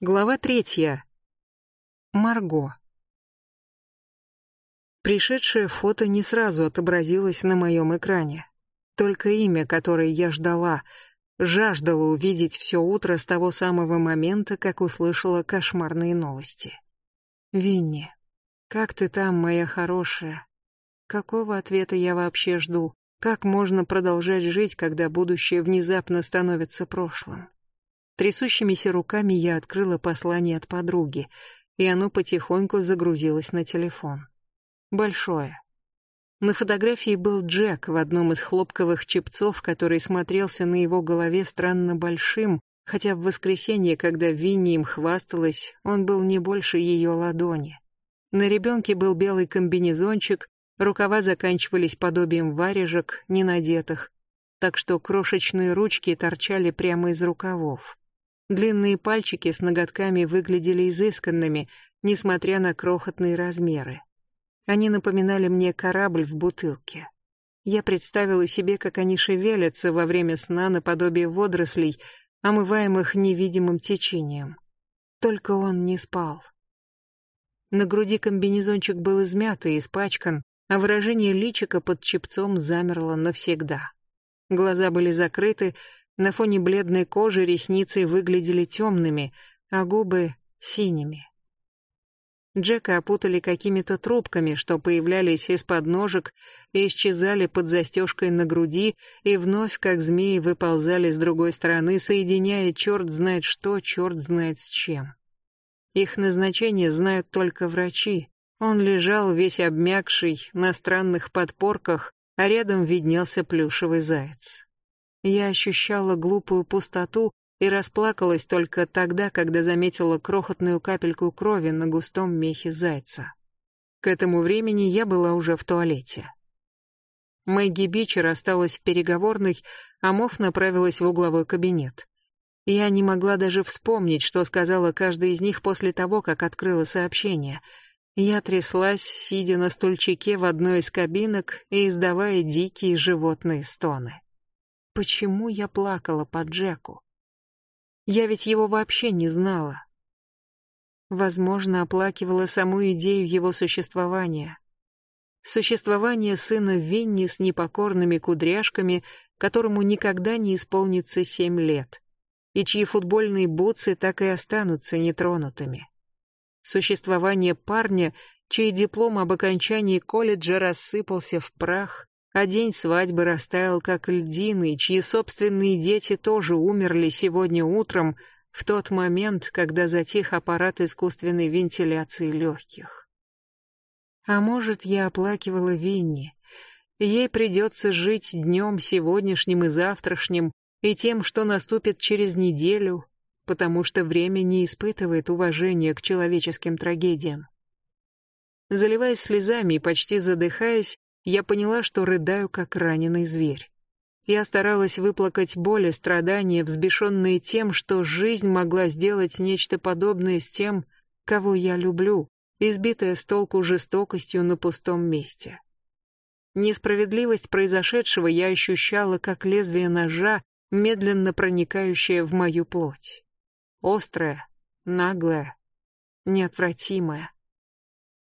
Глава третья. Марго. Пришедшее фото не сразу отобразилось на моем экране. Только имя, которое я ждала, жаждала увидеть все утро с того самого момента, как услышала кошмарные новости. Винни, как ты там, моя хорошая? Какого ответа я вообще жду? Как можно продолжать жить, когда будущее внезапно становится прошлым? Трясущимися руками я открыла послание от подруги, и оно потихоньку загрузилось на телефон. Большое. На фотографии был Джек в одном из хлопковых чепцов, который смотрелся на его голове странно большим, хотя в воскресенье, когда Винни им хвасталась, он был не больше ее ладони. На ребенке был белый комбинезончик, рукава заканчивались подобием варежек, не надетых, так что крошечные ручки торчали прямо из рукавов. Длинные пальчики с ноготками выглядели изысканными, несмотря на крохотные размеры. Они напоминали мне корабль в бутылке. Я представила себе, как они шевелятся во время сна наподобие водорослей, омываемых невидимым течением. Только он не спал. На груди комбинезончик был измят и испачкан, а выражение личика под чепцом замерло навсегда. Глаза были закрыты, на фоне бледной кожи ресницы выглядели темными, а губы — синими. Джека опутали какими-то трубками, что появлялись из-под ножек и исчезали под застежкой на груди, и вновь, как змеи, выползали с другой стороны, соединяя черт знает что, черт знает с чем. Их назначение знают только врачи. Он лежал весь обмякший, на странных подпорках, а рядом виднелся плюшевый заяц. Я ощущала глупую пустоту и расплакалась только тогда, когда заметила крохотную капельку крови на густом мехе зайца. К этому времени я была уже в туалете. Мэгги Бичер осталась в переговорной, а Мофф направилась в угловой кабинет. Я не могла даже вспомнить, что сказала каждая из них после того, как открыла сообщение. Я тряслась, сидя на стульчике в одной из кабинок и издавая дикие животные стоны. Почему я плакала по Джеку? Я ведь его вообще не знала. Возможно, оплакивала саму идею его существования. Существование сына Винни с непокорными кудряшками, которому никогда не исполнится семь лет, и чьи футбольные бутсы так и останутся нетронутыми. Существование парня, чей диплом об окончании колледжа рассыпался в прах, а день свадьбы растаял как льдины, чьи собственные дети тоже умерли сегодня утром, в тот момент, когда затих аппарат искусственной вентиляции легких. А может, я оплакивала Винни. Ей придется жить днем сегодняшним и завтрашним, и тем, что наступит через неделю, потому что время не испытывает уважения к человеческим трагедиям. Заливаясь слезами и почти задыхаясь, я поняла, что рыдаю, как раненый зверь. Я старалась выплакать боль и страдания, взбешенные тем, что жизнь могла сделать нечто подобное с тем, кого я люблю, избитая с толку жестокостью на пустом месте. Несправедливость произошедшего я ощущала, как лезвие ножа, медленно проникающее в мою плоть. Острое, наглое, неотвратимое.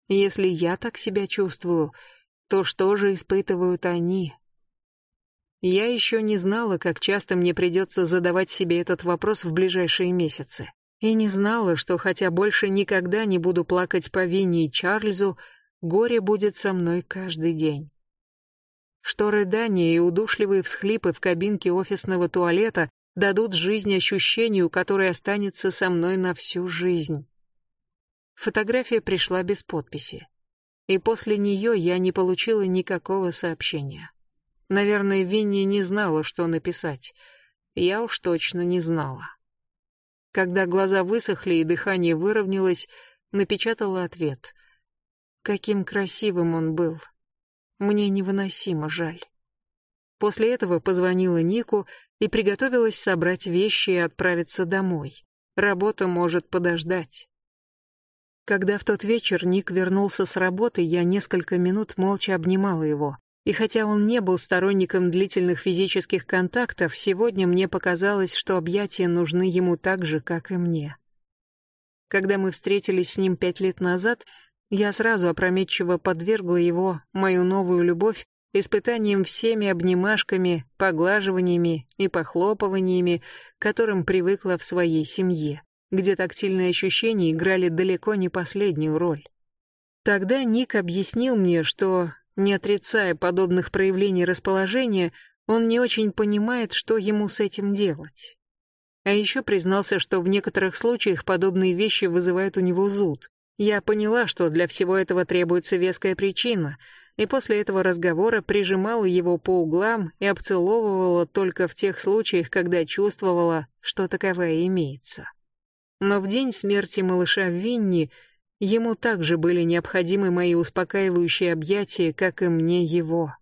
Если я так себя чувствую, то что же испытывают они? Я еще не знала, как часто мне придется задавать себе этот вопрос в ближайшие месяцы. И не знала, что хотя больше никогда не буду плакать по Винни и Чарльзу, горе будет со мной каждый день. Что рыдания и удушливые всхлипы в кабинке офисного туалета дадут жизнь ощущению, которое останется со мной на всю жизнь. Фотография пришла без подписи и после нее я не получила никакого сообщения. Наверное, Винни не знала, что написать. Я уж точно не знала. Когда глаза высохли и дыхание выровнялось, напечатала ответ. Каким красивым он был. Мне невыносимо жаль. После этого позвонила Нику и приготовилась собрать вещи и отправиться домой. Работа может подождать. Когда в тот вечер Ник вернулся с работы, я несколько минут молча обнимала его. И хотя он не был сторонником длительных физических контактов, сегодня мне показалось, что объятия нужны ему так же, как и мне. Когда мы встретились с ним пять лет назад, я сразу опрометчиво подвергла его, мою новую любовь, испытанием всеми обнимашками, поглаживаниями и похлопываниями, к которым привыкла в своей семье, где тактильные ощущения играли далеко не последнюю роль. Тогда Ник объяснил мне, что, не отрицая подобных проявлений расположения, он не очень понимает, что ему с этим делать. А еще признался, что в некоторых случаях подобные вещи вызывают у него зуд. Я поняла, что для всего этого требуется веская причина, и после этого разговора прижимала его по углам и обцеловывала только в тех случаях, когда чувствовала, что таковая имеется. Но в день смерти малыша Винни ему также были необходимы мои успокаивающие объятия, как и мне его.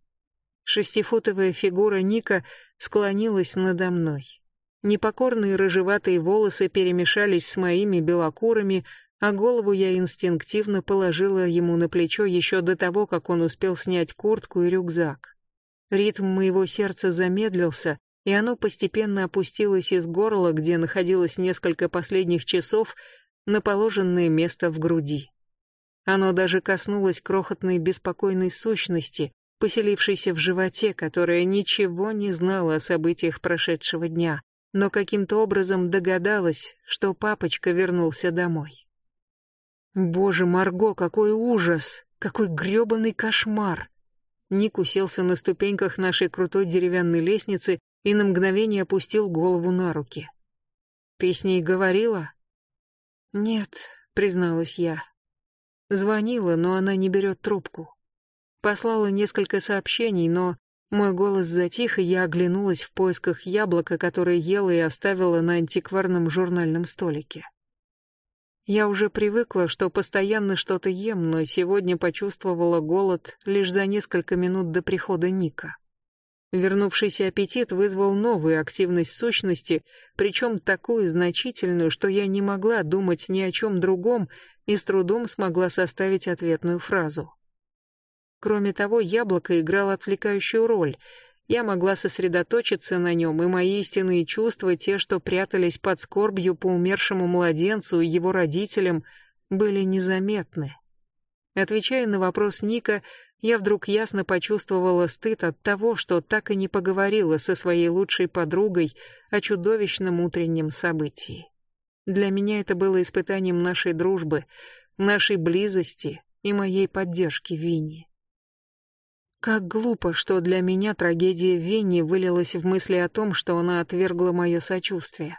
Шестифутовая фигура Ника склонилась надо мной. Непокорные рыжеватые волосы перемешались с моими белокурыми, а голову я инстинктивно положила ему на плечо еще до того, как он успел снять куртку и рюкзак. Ритм моего сердца замедлился, и оно постепенно опустилось из горла, где находилось несколько последних часов, на положенное место в груди. Оно даже коснулось крохотной беспокойной сущности, поселившейся в животе, которая ничего не знала о событиях прошедшего дня, но каким-то образом догадалась, что папочка вернулся домой. Боже, Марго, какой ужас! Какой грёбаный кошмар! Ник уселся на ступеньках нашей крутой деревянной лестницы и на мгновение опустил голову на руки. «Ты с ней говорила?» «Нет», — призналась я. Звонила, но она не берет трубку. Послала несколько сообщений, но мой голос затих, и я оглянулась в поисках яблока, которое ела и оставила на антикварном журнальном столике. Я уже привыкла, что постоянно что-то ем, но сегодня почувствовала голод лишь за несколько минут до прихода Ника. Вернувшийся аппетит вызвал новую активность сущности, причем такую значительную, что я не могла думать ни о чем другом и с трудом смогла составить ответную фразу. Кроме того, яблоко играло отвлекающую роль. Я могла сосредоточиться на нем, и мои истинные чувства, те, что прятались под скорбью по умершему младенцу и его родителям, были незаметны. Отвечая на вопрос Ника, я вдруг ясно почувствовала стыд от того, что так и не поговорила со своей лучшей подругой о чудовищном утреннем событии. Для меня это было испытанием нашей дружбы, нашей близости и моей поддержки Винни. Как глупо, что для меня трагедия Венни вылилась в мысли о том, что она отвергла мое сочувствие.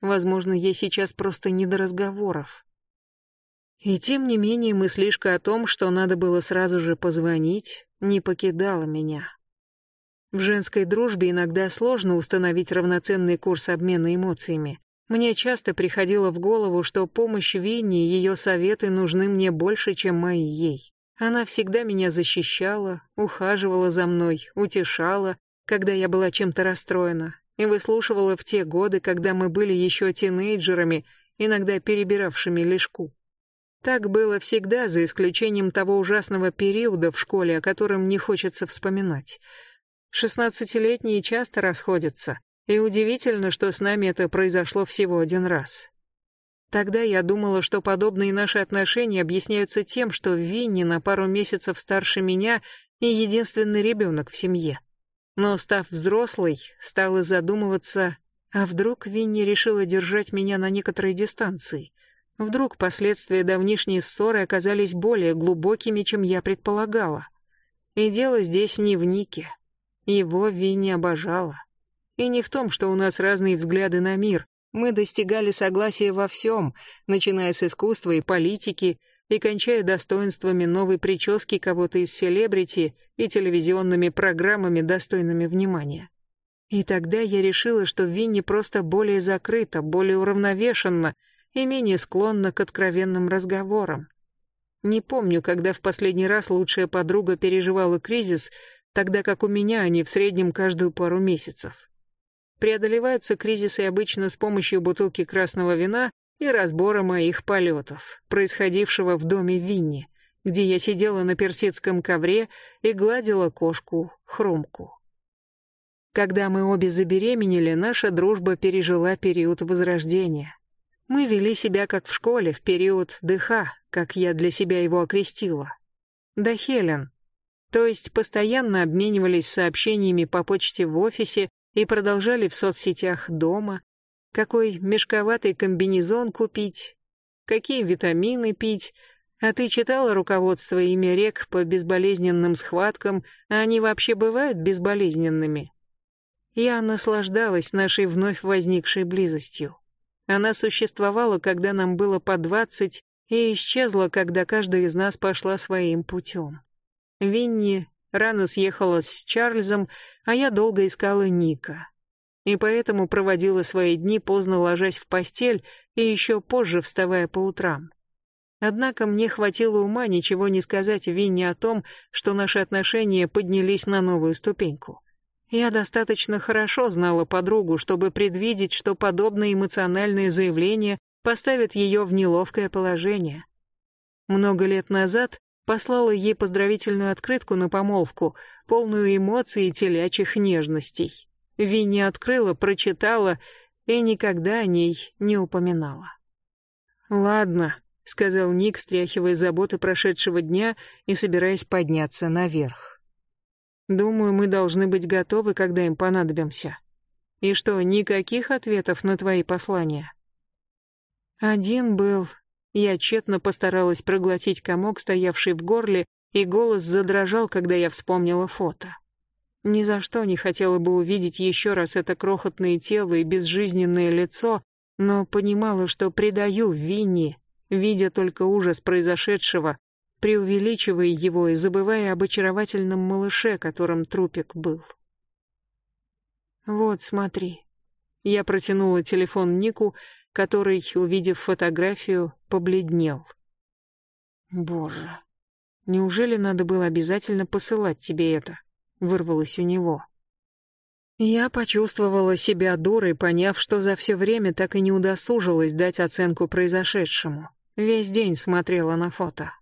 Возможно, ей сейчас просто не до разговоров. И тем не менее мыслишка о том, что надо было сразу же позвонить, не покидала меня. В женской дружбе иногда сложно установить равноценный курс обмена эмоциями. Мне часто приходило в голову, что помощь Винни и ее советы нужны мне больше, чем мои ей. Она всегда меня защищала, ухаживала за мной, утешала, когда я была чем-то расстроена, и выслушивала в те годы, когда мы были еще тинейджерами, иногда перебиравшими лишку. Так было всегда, за исключением того ужасного периода в школе, о котором не хочется вспоминать. Шестнадцатилетние часто расходятся, и удивительно, что с нами это произошло всего один раз. Тогда я думала, что подобные наши отношения объясняются тем, что Винни на пару месяцев старше меня и единственный ребенок в семье. Но, став взрослой, стала задумываться, а вдруг Винни решила держать меня на некоторой дистанции? Вдруг последствия давнишней ссоры оказались более глубокими, чем я предполагала? И дело здесь не в Нике. Его Винни обожала. И не в том, что у нас разные взгляды на мир, мы достигали согласия во всем, начиная с искусства и политики и кончая достоинствами новой прически кого-то из селебрити и телевизионными программами, достойными внимания. И тогда я решила, что Винни просто более закрыта, более уравновешенна и менее склонна к откровенным разговорам. Не помню, когда в последний раз лучшая подруга переживала кризис, тогда как у меня они в среднем каждую пару месяцев. Преодолеваются кризисы обычно с помощью бутылки красного вина и разбора моих полетов, происходившего в доме Винни, где я сидела на персидском ковре и гладила кошку Хрумку. Когда мы обе забеременели, наша дружба пережила период возрождения. Мы вели себя как в школе в период ДХ, как я для себя его окрестила. Да Хелен. То есть постоянно обменивались сообщениями по почте в офисе и продолжали в соцсетях дома. Какой мешковатый комбинезон купить, какие витамины пить. А ты читала руководство имя рек по безболезненным схваткам, а они вообще бывают безболезненными? Я наслаждалась нашей вновь возникшей близостью. Она существовала, когда нам было по двадцать, и исчезла, когда каждая из нас пошла своим путем. Винни рано съехала с Чарльзом, а я долго искала Ника. И поэтому проводила свои дни, поздно ложась в постель и еще позже вставая по утрам. Однако мне хватило ума ничего не сказать Винни о том, что наши отношения поднялись на новую ступеньку. Я достаточно хорошо знала подругу, чтобы предвидеть, что подобные эмоциональные заявления поставят ее в неловкое положение. Много лет назад послала ей поздравительную открытку на помолвку, полную эмоций и телячьих нежностей. Винни открыла, прочитала и никогда о ней не упоминала. «Ладно», — сказал Ник, стряхивая заботы прошедшего дня и собираясь подняться наверх. Думаю, мы должны быть готовы, когда им понадобимся. И что, никаких ответов на твои послания? Один был. Я тщетно постаралась проглотить комок, стоявший в горле, и голос задрожал, когда я вспомнила фото. Ни за что не хотела бы увидеть еще раз это крохотное тело и безжизненное лицо, но понимала, что предаю Винни, видя только ужас произошедшего, преувеличивая его и забывая об очаровательном малыше, которым трупик был. «Вот, смотри». Я протянула телефон Нику, который, увидев фотографию, побледнел. «Боже, неужели надо было обязательно посылать тебе это?» — вырвалось у него. Я почувствовала себя дурой, поняв, что за все время так и не удосужилась дать оценку произошедшему. Весь день смотрела на фото.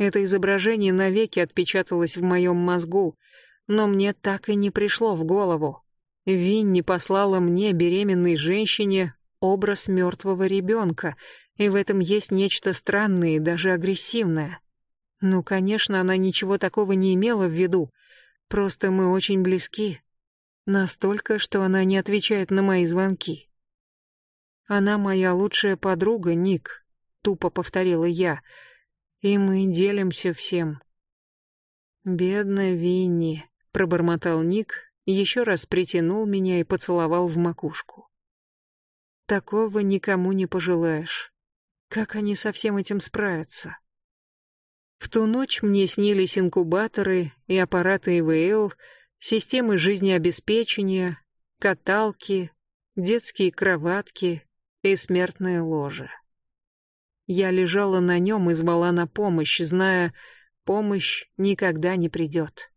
Это изображение навеки отпечаталось в моем мозгу, но мне так и не пришло в голову. Винни послала мне, беременной женщине, образ мертвого ребенка, и в этом есть нечто странное и даже агрессивное. Ну, конечно, она ничего такого не имела в виду, просто мы очень близки. Настолько, что она не отвечает на мои звонки. Она моя лучшая подруга, Ник, тупо повторила я, — и мы делимся всем. Бедная Винни, пробормотал Ник, еще раз притянул меня и поцеловал в макушку. Такого никому не пожелаешь. Как они со всем этим справятся? В ту ночь мне снились инкубаторы и аппараты ИВЛ, системы жизнеобеспечения, каталки, детские кроватки и смертное ложе. Я лежала на нем и звала на помощь, зная, помощь никогда не придет.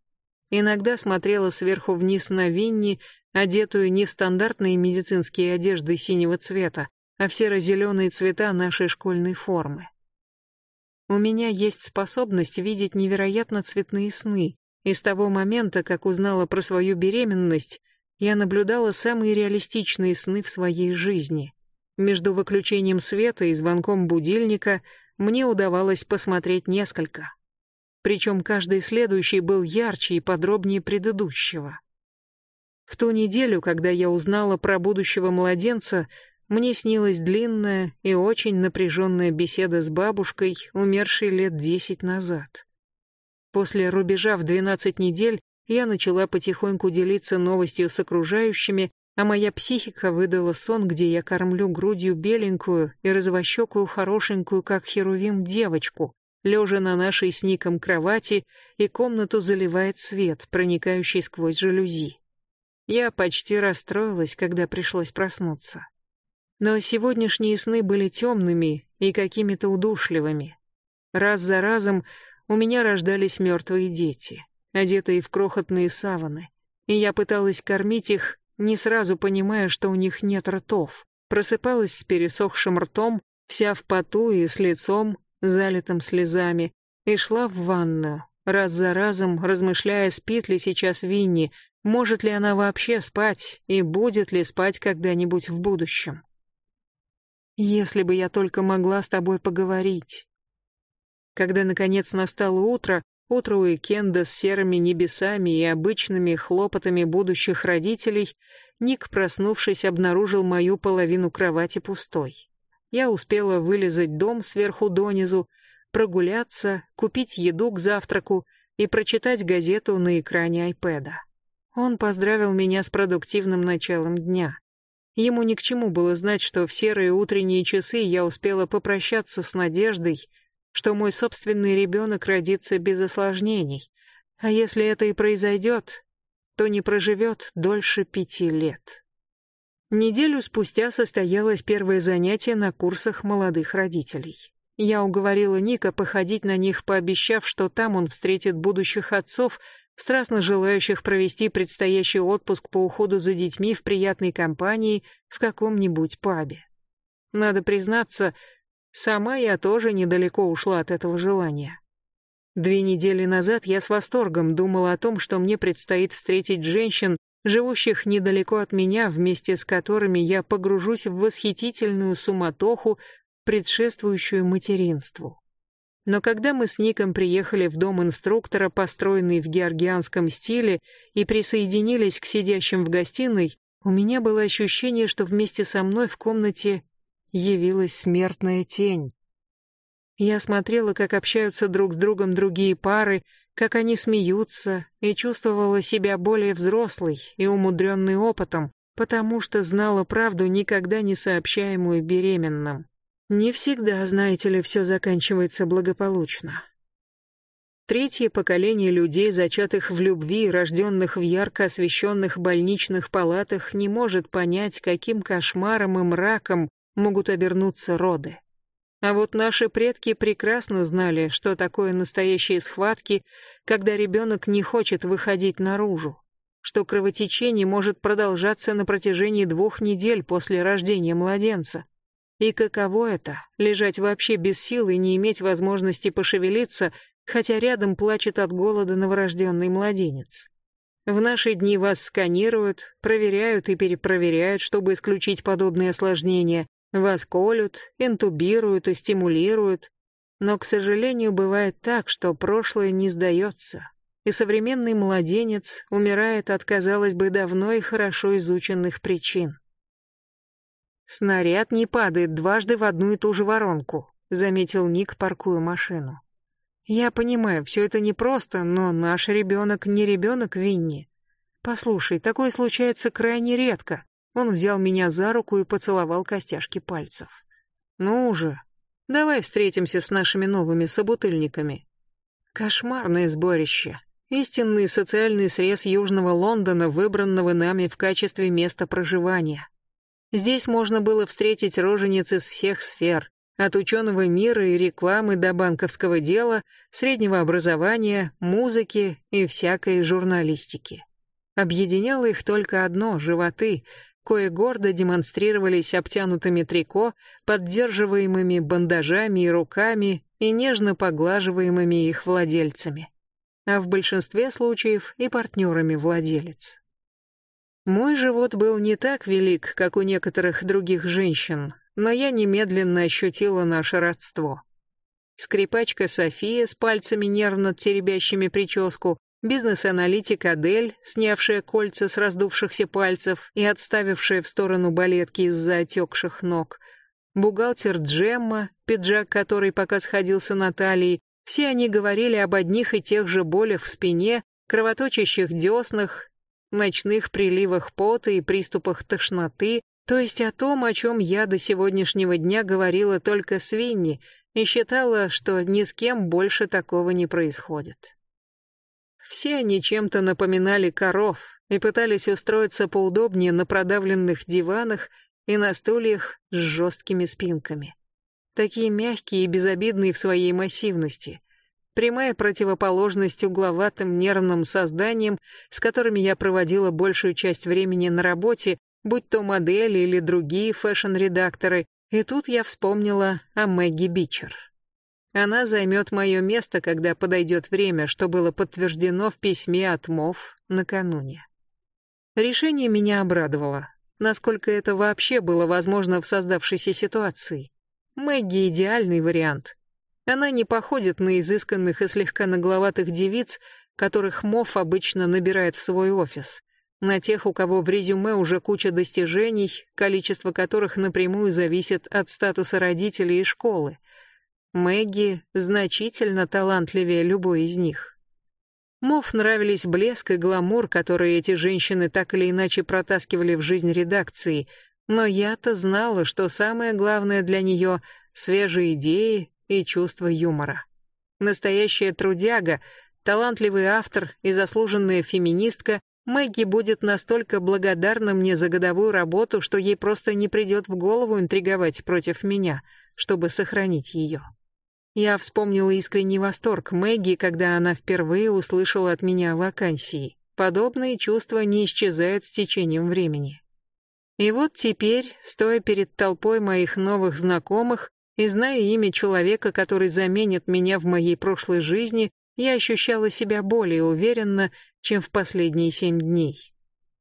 Иногда смотрела сверху вниз на Винни, одетую не в стандартные медицинские одежды синего цвета, а в серо-зеленые цвета нашей школьной формы. У меня есть способность видеть невероятно цветные сны, и с того момента, как узнала про свою беременность, я наблюдала самые реалистичные сны в своей жизни. Между выключением света и звонком будильника мне удавалось посмотреть несколько. Причем каждый следующий был ярче и подробнее предыдущего. В ту неделю, когда я узнала про будущего младенца, мне снилась длинная и очень напряженная беседа с бабушкой, умершей лет десять назад. После рубежа в двенадцать недель я начала потихоньку делиться новостью с окружающими а моя психика выдала сон, где я кормлю грудью беленькую и розовощекую хорошенькую, как херувим, девочку, лежа на нашей с Ником кровати, и комнату заливает свет, проникающий сквозь жалюзи. Я почти расстроилась, когда пришлось проснуться. Но сегодняшние сны были темными и какими-то удушливыми. Раз за разом у меня рождались мертвые дети, одетые в крохотные саваны, и я пыталась кормить их не сразу понимая, что у них нет ртов. Просыпалась с пересохшим ртом, вся в поту и с лицом, залитым слезами, и шла в ванную, раз за разом размышляя, спит ли сейчас Винни, может ли она вообще спать и будет ли спать когда-нибудь в будущем. Если бы я только могла с тобой поговорить. Когда, наконец, настало утро, утро уикенда с серыми небесами и обычными хлопотами будущих родителей, Ник, проснувшись, обнаружил мою половину кровати пустой. Я успела вылезать дом сверху донизу, прогуляться, купить еду к завтраку и прочитать газету на экране айпэда. Он поздравил меня с продуктивным началом дня. Ему ни к чему было знать, что в серые утренние часы я успела попрощаться с надеждой, что мой собственный ребенок родится без осложнений, а если это и произойдет, то не проживет дольше пяти лет. Неделю спустя состоялось первое занятие на курсах молодых родителей. Я уговорила Ника походить на них, пообещав, что там он встретит будущих отцов, страстно желающих провести предстоящий отпуск по уходу за детьми в приятной компании в каком-нибудь пабе. Надо признаться, сама я тоже недалеко ушла от этого желания. Две недели назад я с восторгом думала о том, что мне предстоит встретить женщин, живущих недалеко от меня, вместе с которыми я погружусь в восхитительную суматоху, предшествующую материнству. Но когда мы с Ником приехали в дом инструктора, построенный в георгианском стиле, и присоединились к сидящим в гостиной, у меня было ощущение, что вместе со мной в комнате явилась смертная тень. Я смотрела, как общаются друг с другом другие пары, как они смеются, и чувствовала себя более взрослой и умудренной опытом, потому что знала правду, никогда не сообщаемую беременным. Не всегда, знаете ли, все заканчивается благополучно. Третье поколение людей, зачатых в любви, рожденных в ярко освещенных больничных палатах, не может понять, каким кошмаром и мраком могут обернуться роды. А вот наши предки прекрасно знали, что такое настоящие схватки, когда ребенок не хочет выходить наружу, что кровотечение может продолжаться на протяжении двух недель после рождения младенца, и каково это — лежать вообще без сил и не иметь возможности пошевелиться, хотя рядом плачет от голода новорожденный младенец. В наши дни вас сканируют, проверяют и перепроверяют, чтобы исключить подобные осложнения. Вас колют, интубируют и стимулируют. Но, к сожалению, бывает так, что прошлое не сдается, и современный младенец умирает от, казалось бы, давно и хорошо изученных причин. Снаряд не падает дважды в одну и ту же воронку, заметил Ник, паркуя машину. Я понимаю, все это непросто, но наш ребенок не ребенок Винни. Послушай, такое случается крайне редко. Он взял меня за руку и поцеловал костяшки пальцев. Ну уже, давай встретимся с нашими новыми собутыльниками. Кошмарное сборище. Истинный социальный срез Южного Лондона, выбранного нами в качестве места проживания. Здесь можно было встретить рожениц из всех сфер, от ученого мира и рекламы до банковского дела, среднего образования, музыки и всякой журналистики. Объединяло их только одно — животы, кое гордо демонстрировались обтянутыми трико, поддерживаемыми бандажами и руками и нежно поглаживаемыми их владельцами, а в большинстве случаев и партнерами владелец. Мой живот был не так велик, как у некоторых других женщин, но я немедленно ощутила наше родство. Скрипачка София с пальцами нервно теребящими прическу, бизнес-аналитик Адель, снявшая кольца с раздувшихся пальцев и отставившая в сторону балетки из-за отекших ног, бухгалтер Джемма, пиджак которой пока сходился на талии, все они говорили об одних и тех же болях в спине, кровоточащих деснах ночных приливах пота и приступах тошноты, то есть о том, о чем я до сегодняшнего дня говорила только с Винни и считала, что ни с кем больше такого не происходит. Все они чем-то напоминали коров и пытались устроиться поудобнее на продавленных диванах и на стульях с жесткими спинками. Такие мягкие и безобидные в своей массивности прямая противоположность угловатым нервным созданиям, с которыми я проводила большую часть времени на работе, будь то модели или другие фэшн-редакторы, и тут я вспомнила о Мэгги Бичер. Она займет мое место, когда подойдет время, что было подтверждено в письме от МОВ накануне. Решение меня обрадовало. насколько это вообще было возможно в создавшейся ситуации. Мэгги — идеальный вариант. Она не походит на изысканных и слегка нагловатых девиц, которых Мофф обычно набирает в свой офис. На тех, у кого в резюме уже куча достижений, количество которых напрямую зависит от статуса родителей и школы. Мэгги значительно талантливее любой из них. Мов нравились блеск и гламур, которые эти женщины так или иначе протаскивали в жизнь редакции, но я-то знала, что самое главное для нее — свежие идеи и чувство юмора. Настоящая трудяга, талантливый автор и заслуженная феминистка, Мэгги будет настолько благодарна мне за годовую работу, что ей просто не придет в голову интриговать против меня, чтобы сохранить ее. Я вспомнила искренний восторг Мэгги, когда она впервые услышала от меня о вакансии. Подобные чувства не исчезают с течением времени. И вот теперь, стоя перед толпой моих новых знакомых и зная имя человека, который заменит меня в моей прошлой жизни, я ощущала себя более уверенно, чем в последние семь дней.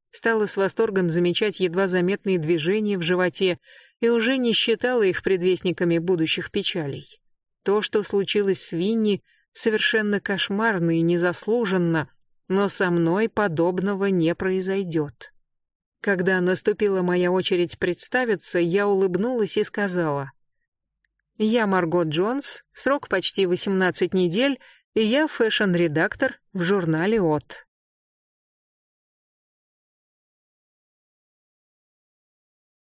Стала с восторгом замечать едва заметные движения в животе и уже не считала их предвестниками будущих печалей. То, что случилось с Винни, совершенно кошмарно и незаслуженно, но со мной подобного не произойдет. Когда наступила моя очередь представиться, я улыбнулась и сказала. «Я Марго Джонс, срок почти 18 недель, и я фэшн-редактор в журнале «От».